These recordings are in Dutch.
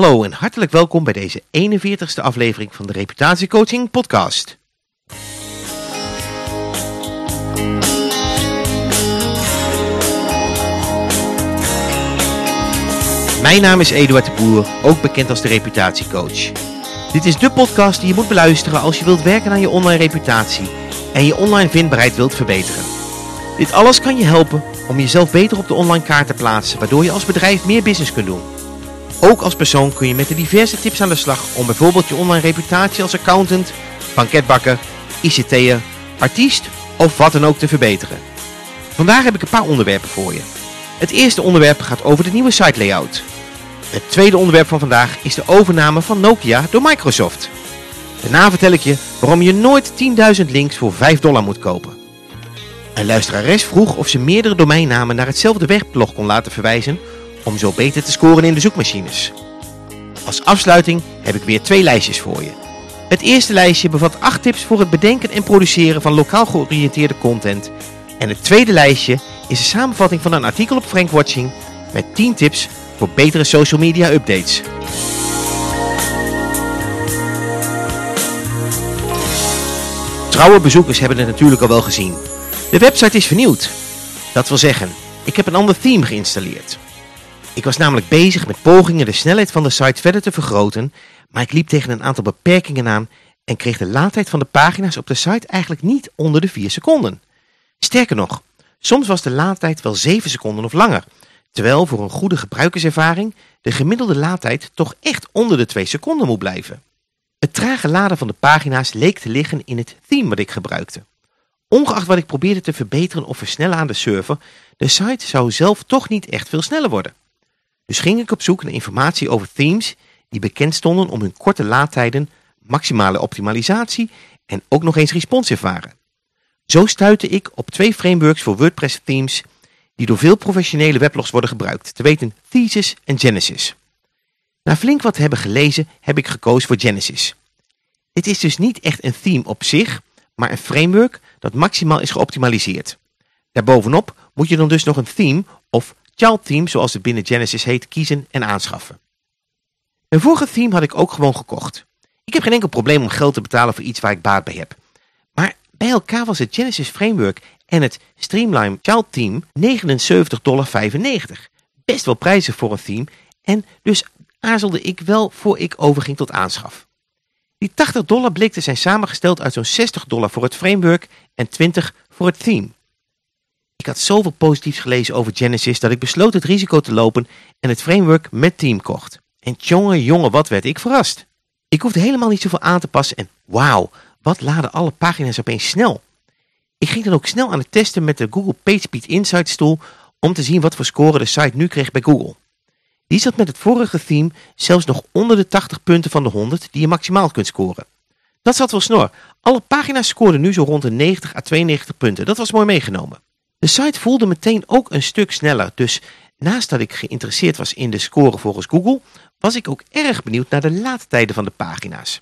Hallo en hartelijk welkom bij deze 41ste aflevering van de Reputatiecoaching podcast. Mijn naam is Eduard de Boer, ook bekend als de Reputatiecoach. Dit is de podcast die je moet beluisteren als je wilt werken aan je online reputatie en je online vindbaarheid wilt verbeteren. Dit alles kan je helpen om jezelf beter op de online kaart te plaatsen, waardoor je als bedrijf meer business kunt doen. Ook als persoon kun je met de diverse tips aan de slag om bijvoorbeeld je online reputatie als accountant, banketbakker, ICT'er, artiest of wat dan ook te verbeteren. Vandaag heb ik een paar onderwerpen voor je. Het eerste onderwerp gaat over de nieuwe site layout. Het tweede onderwerp van vandaag is de overname van Nokia door Microsoft. Daarna vertel ik je waarom je nooit 10.000 links voor 5 dollar moet kopen. Een luisterares vroeg of ze meerdere domeinnamen naar hetzelfde webblog kon laten verwijzen om zo beter te scoren in de zoekmachines. Als afsluiting heb ik weer twee lijstjes voor je. Het eerste lijstje bevat 8 tips voor het bedenken en produceren van lokaal georiënteerde content. En het tweede lijstje is een samenvatting van een artikel op Frankwatching met 10 tips voor betere social media updates. Trouwe bezoekers hebben het natuurlijk al wel gezien. De website is vernieuwd. Dat wil zeggen, ik heb een ander theme geïnstalleerd. Ik was namelijk bezig met pogingen de snelheid van de site verder te vergroten, maar ik liep tegen een aantal beperkingen aan en kreeg de laadtijd van de pagina's op de site eigenlijk niet onder de 4 seconden. Sterker nog, soms was de laadtijd wel 7 seconden of langer, terwijl voor een goede gebruikerservaring de gemiddelde laadtijd toch echt onder de 2 seconden moet blijven. Het trage laden van de pagina's leek te liggen in het theme wat ik gebruikte. Ongeacht wat ik probeerde te verbeteren of versnellen aan de server, de site zou zelf toch niet echt veel sneller worden. Dus ging ik op zoek naar informatie over themes die bekend stonden om hun korte laadtijden, maximale optimalisatie en ook nog eens responsive waren. Zo stuitte ik op twee frameworks voor WordPress themes die door veel professionele weblogs worden gebruikt, te weten Thesis en Genesis. Na flink wat hebben gelezen heb ik gekozen voor Genesis. Dit is dus niet echt een theme op zich, maar een framework dat maximaal is geoptimaliseerd. Daarbovenop moet je dan dus nog een theme of child theme, zoals het binnen Genesis heet, kiezen en aanschaffen. Een vorige theme had ik ook gewoon gekocht. Ik heb geen enkel probleem om geld te betalen voor iets waar ik baat bij heb. Maar bij elkaar was het Genesis Framework en het Streamline Child Theme 79,95 dollar. Best wel prijzig voor een theme en dus aarzelde ik wel voor ik overging tot aanschaf. Die 80 dollar bleek te zijn samengesteld uit zo'n 60 dollar voor het framework en 20 voor het theme. Ik had zoveel positiefs gelezen over Genesis dat ik besloot het risico te lopen en het framework met team kocht. En jongen, jongen, wat werd ik verrast. Ik hoefde helemaal niet zoveel aan te passen en wauw, wat laden alle pagina's opeens snel. Ik ging dan ook snel aan het testen met de Google PageSpeed Insights tool om te zien wat voor score de site nu kreeg bij Google. Die zat met het vorige theme zelfs nog onder de 80 punten van de 100 die je maximaal kunt scoren. Dat zat wel snor. Alle pagina's scoorden nu zo rond de 90 à 92 punten. Dat was mooi meegenomen. De site voelde meteen ook een stuk sneller. Dus naast dat ik geïnteresseerd was in de score volgens Google, was ik ook erg benieuwd naar de laadtijden van de pagina's.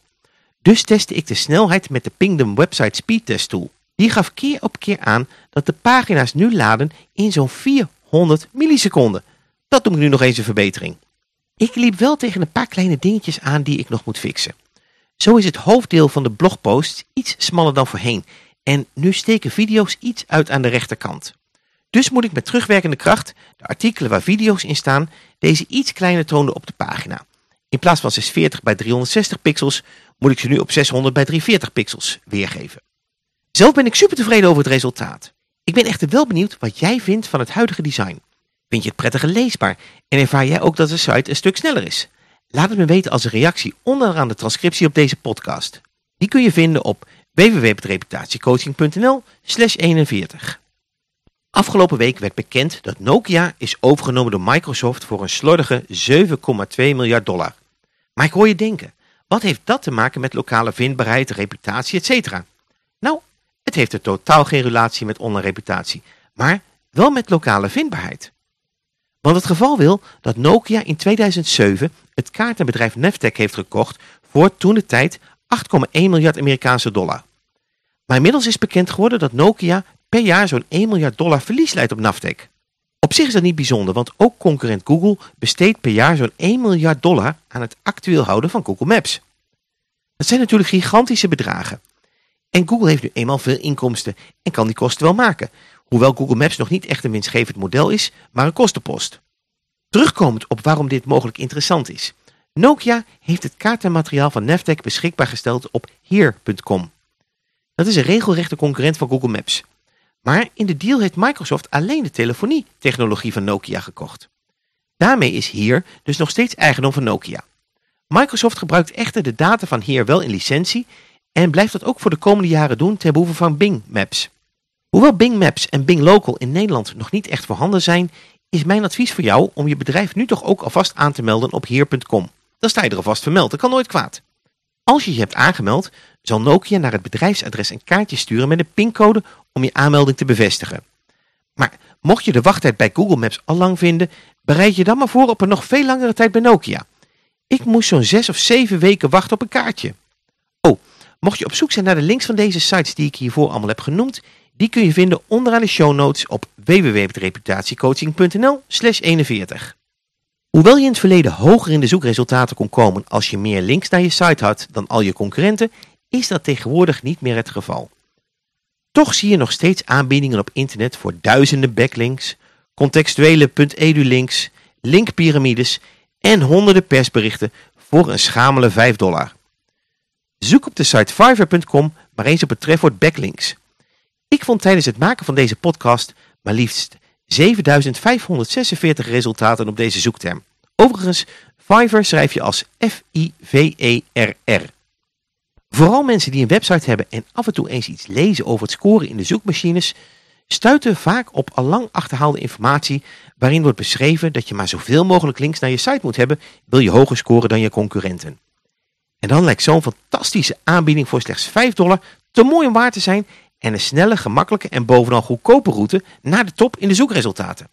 Dus testte ik de snelheid met de Pingdom Website Speed Test Tool. Die gaf keer op keer aan dat de pagina's nu laden in zo'n 400 milliseconden. Dat noem ik nu nog eens een verbetering. Ik liep wel tegen een paar kleine dingetjes aan die ik nog moet fixen. Zo is het hoofddeel van de blogpost iets smaller dan voorheen en nu steken video's iets uit aan de rechterkant. Dus moet ik met terugwerkende kracht de artikelen waar video's in staan deze iets kleiner tonen op de pagina. In plaats van 640 bij 360 pixels moet ik ze nu op 600 bij 340 pixels weergeven. Zelf ben ik super tevreden over het resultaat. Ik ben echter wel benieuwd wat jij vindt van het huidige design. Vind je het prettiger leesbaar en ervaar jij ook dat de site een stuk sneller is? Laat het me weten als een reactie onderaan de transcriptie op deze podcast. Die kun je vinden op www.reputatiecoaching.nl 41. Afgelopen week werd bekend dat Nokia is overgenomen door Microsoft voor een slordige 7,2 miljard dollar. Maar ik hoor je denken, wat heeft dat te maken met lokale vindbaarheid, reputatie, etc.? Nou, het heeft er totaal geen relatie met online reputatie, maar wel met lokale vindbaarheid. Want het geval wil dat Nokia in 2007 het kaartenbedrijf Navtec heeft gekocht voor toen de tijd 8,1 miljard Amerikaanse dollar. Maar inmiddels is bekend geworden dat Nokia per jaar zo'n 1 miljard dollar verlies leidt op Navtec. Op zich is dat niet bijzonder, want ook concurrent Google besteedt per jaar zo'n 1 miljard dollar aan het actueel houden van Google Maps. Dat zijn natuurlijk gigantische bedragen. En Google heeft nu eenmaal veel inkomsten en kan die kosten wel maken, hoewel Google Maps nog niet echt een winstgevend model is, maar een kostenpost. Terugkomend op waarom dit mogelijk interessant is. Nokia heeft het kaartenmateriaal van Navteq beschikbaar gesteld op Here.com. Dat is een regelrechte concurrent van Google Maps. Maar in de deal heeft Microsoft alleen de telefonie-technologie van Nokia gekocht. Daarmee is Here dus nog steeds eigendom van Nokia. Microsoft gebruikt echter de data van Here wel in licentie en blijft dat ook voor de komende jaren doen ten behoeve van Bing Maps. Hoewel Bing Maps en Bing Local in Nederland nog niet echt voorhanden zijn, is mijn advies voor jou om je bedrijf nu toch ook alvast aan te melden op Here.com. Dan sta je er alvast vermeld, dat kan nooit kwaad. Als je je hebt aangemeld, zal Nokia naar het bedrijfsadres een kaartje sturen met een pincode om je aanmelding te bevestigen. Maar mocht je de wachttijd bij Google Maps al lang vinden, bereid je dan maar voor op een nog veel langere tijd bij Nokia. Ik moest zo'n zes of zeven weken wachten op een kaartje. Oh, mocht je op zoek zijn naar de links van deze sites die ik hiervoor allemaal heb genoemd, die kun je vinden onderaan de show notes op www.reputatiecoaching.nl 41. Hoewel je in het verleden hoger in de zoekresultaten kon komen als je meer links naar je site had dan al je concurrenten, is dat tegenwoordig niet meer het geval. Toch zie je nog steeds aanbiedingen op internet voor duizenden backlinks, contextuele .edu-links, linkpyramides en honderden persberichten voor een schamele 5 dollar. Zoek op de site fiverr.com maar eens op het trefwoord backlinks. Ik vond tijdens het maken van deze podcast maar liefst 7546 resultaten op deze zoekterm. Overigens, Fiverr schrijf je als F-I-V-E-R-R. Vooral mensen die een website hebben en af en toe eens iets lezen over het scoren in de zoekmachines, stuiten vaak op al lang achterhaalde informatie waarin wordt beschreven dat je maar zoveel mogelijk links naar je site moet hebben, wil je hoger scoren dan je concurrenten. En dan lijkt zo'n fantastische aanbieding voor slechts 5 dollar te mooi om waar te zijn en een snelle, gemakkelijke en bovenal goedkope route naar de top in de zoekresultaten.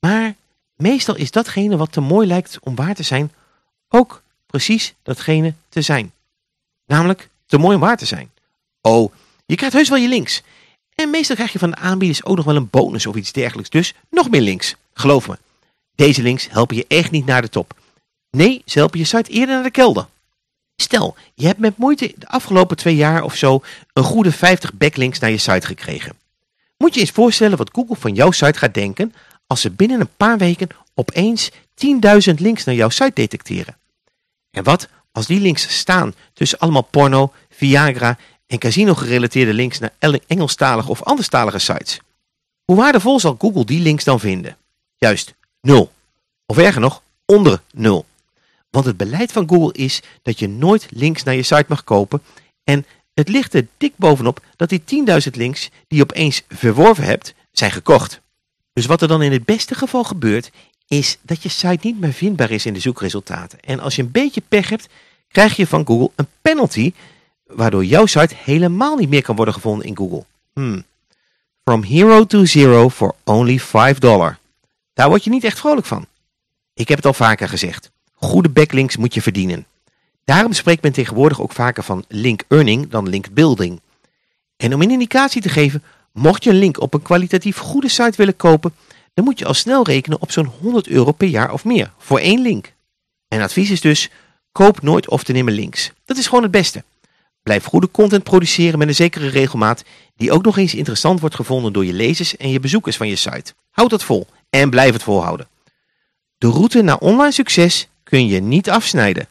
Maar meestal is datgene wat te mooi lijkt om waar te zijn, ook precies datgene te zijn. Namelijk te mooi om waar te zijn. Oh, je krijgt heus wel je links. En meestal krijg je van de aanbieders ook nog wel een bonus of iets dergelijks. Dus nog meer links. Geloof me. Deze links helpen je echt niet naar de top. Nee, ze helpen je site eerder naar de kelder. Stel, je hebt met moeite de afgelopen twee jaar of zo een goede 50 backlinks naar je site gekregen. Moet je eens voorstellen wat Google van jouw site gaat denken als ze binnen een paar weken opeens 10.000 links naar jouw site detecteren. En wat als die links staan tussen allemaal porno, Viagra en casino gerelateerde links naar Engelstalige of anderstalige sites? Hoe waardevol zal Google die links dan vinden? Juist, nul. Of erger nog, onder nul. Want het beleid van Google is dat je nooit links naar je site mag kopen en het ligt er dik bovenop dat die 10.000 links die je opeens verworven hebt, zijn gekocht. Dus wat er dan in het beste geval gebeurt, is dat je site niet meer vindbaar is in de zoekresultaten. En als je een beetje pech hebt, krijg je van Google een penalty, waardoor jouw site helemaal niet meer kan worden gevonden in Google. Hmm. From hero to zero for only 5 dollar. Daar word je niet echt vrolijk van. Ik heb het al vaker gezegd. Goede backlinks moet je verdienen. Daarom spreekt men tegenwoordig ook vaker van link earning dan link building. En om een indicatie te geven, mocht je een link op een kwalitatief goede site willen kopen, dan moet je al snel rekenen op zo'n 100 euro per jaar of meer voor één link. Mijn advies is dus, koop nooit of te nemen links. Dat is gewoon het beste. Blijf goede content produceren met een zekere regelmaat die ook nog eens interessant wordt gevonden door je lezers en je bezoekers van je site. Houd dat vol en blijf het volhouden. De route naar online succes kun je niet afsnijden.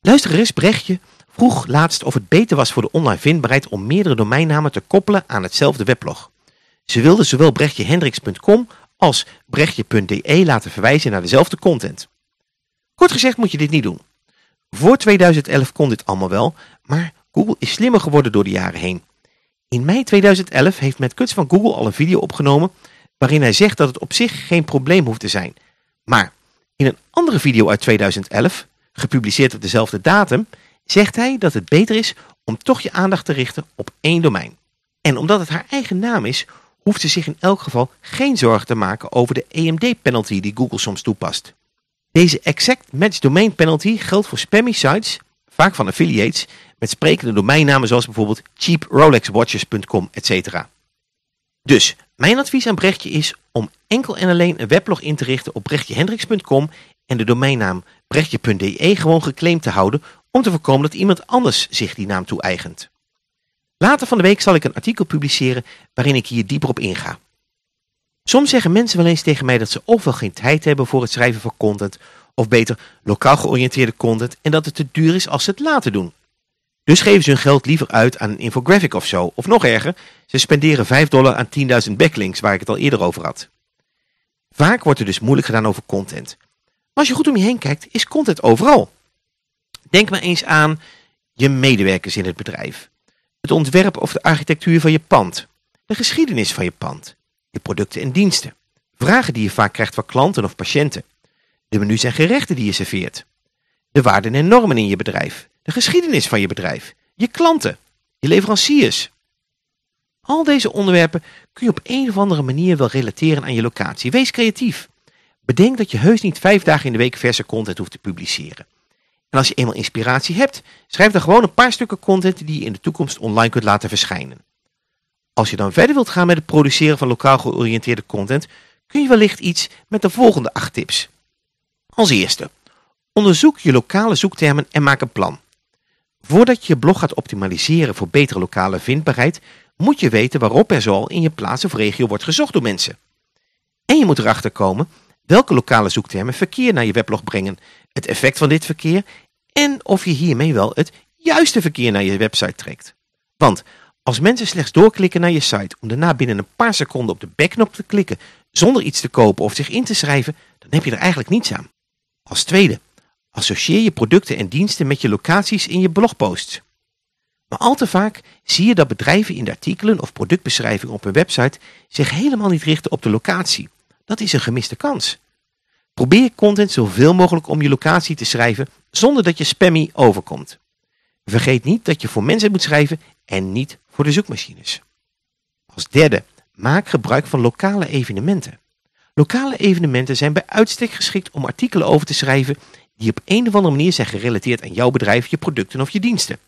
Luisteres Brechtje vroeg laatst of het beter was voor de online vindbaarheid om meerdere domeinnamen te koppelen aan hetzelfde weblog. Ze wilde zowel brechtjehendricks.com als brechtje.de laten verwijzen naar dezelfde content. Kort gezegd moet je dit niet doen. Voor 2011 kon dit allemaal wel, maar Google is slimmer geworden door de jaren heen. In mei 2011 heeft Matt Kuts van Google al een video opgenomen waarin hij zegt dat het op zich geen probleem hoeft te zijn. Maar in een andere video uit 2011, gepubliceerd op dezelfde datum, zegt hij dat het beter is om toch je aandacht te richten op één domein. En omdat het haar eigen naam is, hoeft ze zich in elk geval geen zorgen te maken over de EMD-penalty die Google soms toepast. Deze Exact Match Domain Penalty geldt voor spammy sites, vaak van affiliates, met sprekende domeinnamen zoals bijvoorbeeld cheaprolexwatches.com etc. Dus, mijn advies aan Brechtje is om enkel en alleen een weblog in te richten op brechtjehendricks.com en de domeinnaam brechtje.de gewoon geclaimd te houden om te voorkomen dat iemand anders zich die naam toe-eigent. Later van de week zal ik een artikel publiceren waarin ik hier dieper op inga. Soms zeggen mensen wel eens tegen mij dat ze ofwel geen tijd hebben voor het schrijven van content, of beter lokaal georiënteerde content en dat het te duur is als ze het laten doen. Dus geven ze hun geld liever uit aan een infographic of zo, of nog erger, ze spenderen 5 dollar aan 10.000 backlinks waar ik het al eerder over had. Vaak wordt er dus moeilijk gedaan over content. Maar als je goed om je heen kijkt, is content overal. Denk maar eens aan je medewerkers in het bedrijf. Het ontwerp of de architectuur van je pand. De geschiedenis van je pand. Je producten en diensten. Vragen die je vaak krijgt van klanten of patiënten. De menus en gerechten die je serveert. De waarden en normen in je bedrijf. De geschiedenis van je bedrijf. Je klanten. Je leveranciers. Al deze onderwerpen kun je op een of andere manier wel relateren aan je locatie. Wees creatief. Bedenk dat je heus niet vijf dagen in de week verse content hoeft te publiceren. En als je eenmaal inspiratie hebt, schrijf dan gewoon een paar stukken content die je in de toekomst online kunt laten verschijnen. Als je dan verder wilt gaan met het produceren van lokaal georiënteerde content, kun je wellicht iets met de volgende acht tips. Als eerste, onderzoek je lokale zoektermen en maak een plan. Voordat je je blog gaat optimaliseren voor betere lokale vindbaarheid, moet je weten waarop er zoal in je plaats of regio wordt gezocht door mensen. En je moet erachter komen welke lokale zoektermen verkeer naar je weblog brengen, het effect van dit verkeer en of je hiermee wel het juiste verkeer naar je website trekt. Want als mensen slechts doorklikken naar je site om daarna binnen een paar seconden op de backknop te klikken zonder iets te kopen of zich in te schrijven, dan heb je er eigenlijk niets aan. Als tweede, associeer je producten en diensten met je locaties in je blogposts. Maar al te vaak zie je dat bedrijven in de artikelen of productbeschrijving op hun website zich helemaal niet richten op de locatie. Dat is een gemiste kans. Probeer content zoveel mogelijk om je locatie te schrijven zonder dat je spammy overkomt. Vergeet niet dat je voor mensen moet schrijven en niet voor de zoekmachines. Als derde, maak gebruik van lokale evenementen. Lokale evenementen zijn bij uitstek geschikt om artikelen over te schrijven die op een of andere manier zijn gerelateerd aan jouw bedrijf, je producten of je diensten.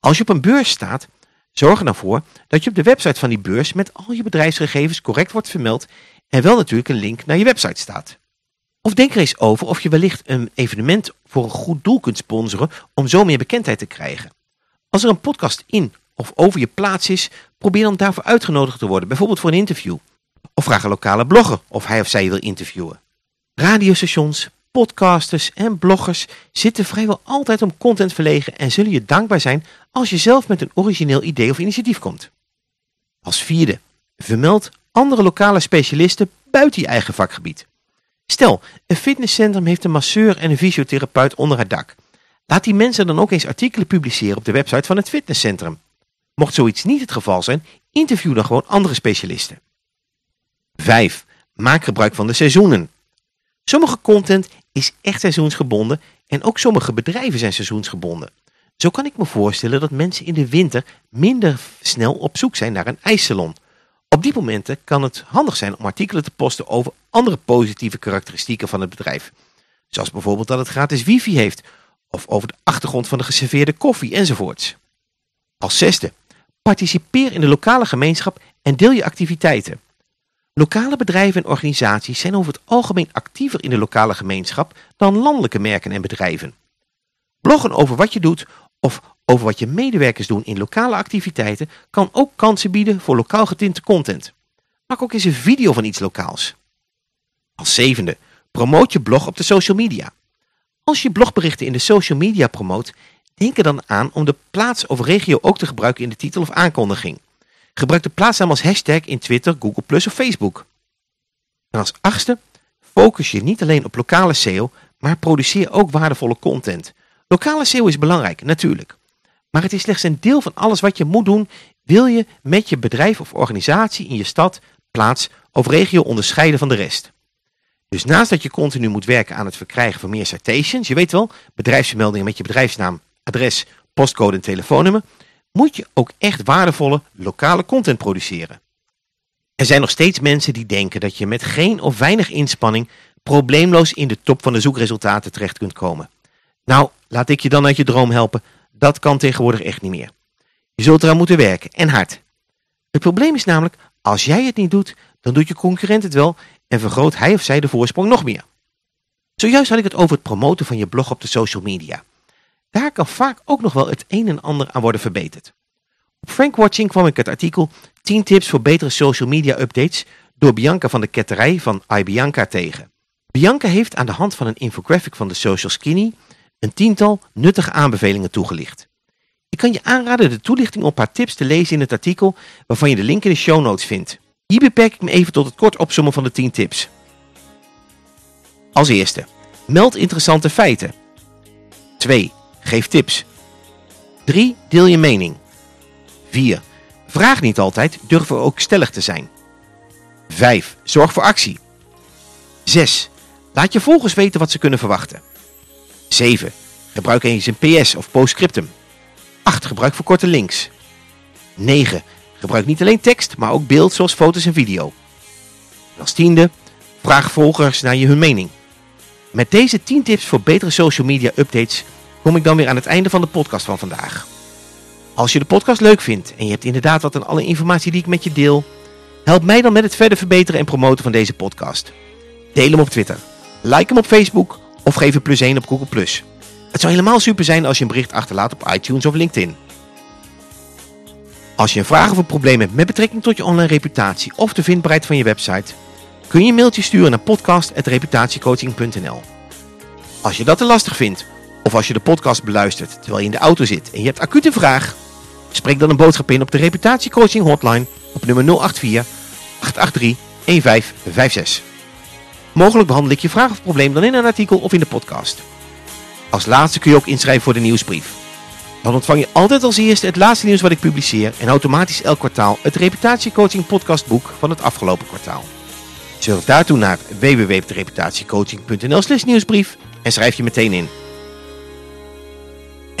Als je op een beurs staat, zorg er dan voor dat je op de website van die beurs met al je bedrijfsgegevens correct wordt vermeld en wel natuurlijk een link naar je website staat. Of denk er eens over of je wellicht een evenement voor een goed doel kunt sponsoren om zo meer bekendheid te krijgen. Als er een podcast in of over je plaats is, probeer dan daarvoor uitgenodigd te worden, bijvoorbeeld voor een interview. Of vraag een lokale blogger of hij of zij je wil interviewen. Radiostations, podcasters en bloggers zitten vrijwel altijd om content verlegen en zullen je dankbaar zijn als je zelf met een origineel idee of initiatief komt. Als vierde, vermeld andere lokale specialisten buiten je eigen vakgebied. Stel, een fitnesscentrum heeft een masseur en een fysiotherapeut onder het dak. Laat die mensen dan ook eens artikelen publiceren op de website van het fitnesscentrum. Mocht zoiets niet het geval zijn, interview dan gewoon andere specialisten. 5. Maak gebruik van de seizoenen. Sommige content is echt seizoensgebonden en ook sommige bedrijven zijn seizoensgebonden. Zo kan ik me voorstellen dat mensen in de winter minder snel op zoek zijn naar een ijssalon. Op die momenten kan het handig zijn om artikelen te posten over andere positieve karakteristieken van het bedrijf. Zoals bijvoorbeeld dat het gratis wifi heeft of over de achtergrond van de geserveerde koffie enzovoorts. Als zesde, participeer in de lokale gemeenschap en deel je activiteiten. Lokale bedrijven en organisaties zijn over het algemeen actiever in de lokale gemeenschap dan landelijke merken en bedrijven. Bloggen over wat je doet of over wat je medewerkers doen in lokale activiteiten kan ook kansen bieden voor lokaal getinte content. Maak ook eens een video van iets lokaals. Als zevende, promoot je blog op de social media. Als je blogberichten in de social media promoot, denk er dan aan om de plaats of regio ook te gebruiken in de titel of aankondiging. Gebruik de plaatsnaam als hashtag in Twitter, Google Plus of Facebook. En als achtste, focus je niet alleen op lokale SEO, maar produceer ook waardevolle content. Lokale SEO is belangrijk, natuurlijk. Maar het is slechts een deel van alles wat je moet doen, wil je met je bedrijf of organisatie in je stad, plaats of regio onderscheiden van de rest. Dus naast dat je continu moet werken aan het verkrijgen van meer citations, je weet wel, bedrijfsvermeldingen met je bedrijfsnaam, adres, postcode en telefoonnummer, moet je ook echt waardevolle lokale content produceren. Er zijn nog steeds mensen die denken dat je met geen of weinig inspanning probleemloos in de top van de zoekresultaten terecht kunt komen. Nou, laat ik je dan uit je droom helpen, dat kan tegenwoordig echt niet meer. Je zult eraan moeten werken, en hard. Het probleem is namelijk, Als jij het niet doet, dan doet je concurrent het wel en vergroot hij of zij de voorsprong nog meer. Zojuist had ik het over het promoten van je blog op de social media. Daar kan vaak ook nog wel het een en ander aan worden verbeterd. Op Frankwatching kwam ik het artikel 10 tips voor betere social media updates door Bianca van de Ketterij van iBianca tegen. Bianca heeft aan de hand van een infographic van de Social Skinny een tiental nuttige aanbevelingen toegelicht. Ik kan je aanraden de toelichting op haar tips te lezen in het artikel waarvan je de link in de show notes vindt. Hier beperk ik me even tot het kort opzommen van de 10 tips. Als eerste, meld interessante feiten. 2. Geef tips. 3. Deel je mening. 4. Vraag niet altijd, durf er ook stellig te zijn. 5. Zorg voor actie. 6. Laat je volgers weten wat ze kunnen verwachten. 7. Gebruik eens een PS of postscriptum. 8. Gebruik verkorte links. 9. Gebruik niet alleen tekst, maar ook beeld zoals foto's en video. En als tiende, vraag volgers naar je hun mening. Met deze 10 tips voor betere social media updates kom ik dan weer aan het einde van de podcast van vandaag. Als je de podcast leuk vindt en je hebt inderdaad wat aan alle informatie die ik met je deel, help mij dan met het verder verbeteren en promoten van deze podcast. Deel hem op Twitter, like hem op Facebook of geef een plus 1 op Google+. Het zou helemaal super zijn als je een bericht achterlaat op iTunes of LinkedIn. Als je een vraag of een probleem hebt met betrekking tot je online reputatie of de vindbaarheid van je website, kun je een mailtje sturen naar podcast.reputatiecoaching.nl. Als je dat te lastig vindt, of als je de podcast beluistert terwijl je in de auto zit en je hebt acute vraag, spreek dan een boodschap in op de reputatiecoaching hotline op nummer 084 883 1556. Mogelijk behandel ik je vraag of probleem dan in een artikel of in de podcast. Als laatste kun je ook inschrijven voor de nieuwsbrief. Dan ontvang je altijd als eerste het laatste nieuws wat ik publiceer en automatisch elk kwartaal het reputatiecoaching podcastboek van het afgelopen kwartaal. Surf daartoe naar www.reputatiecoaching.nl slash nieuwsbrief en schrijf je meteen in.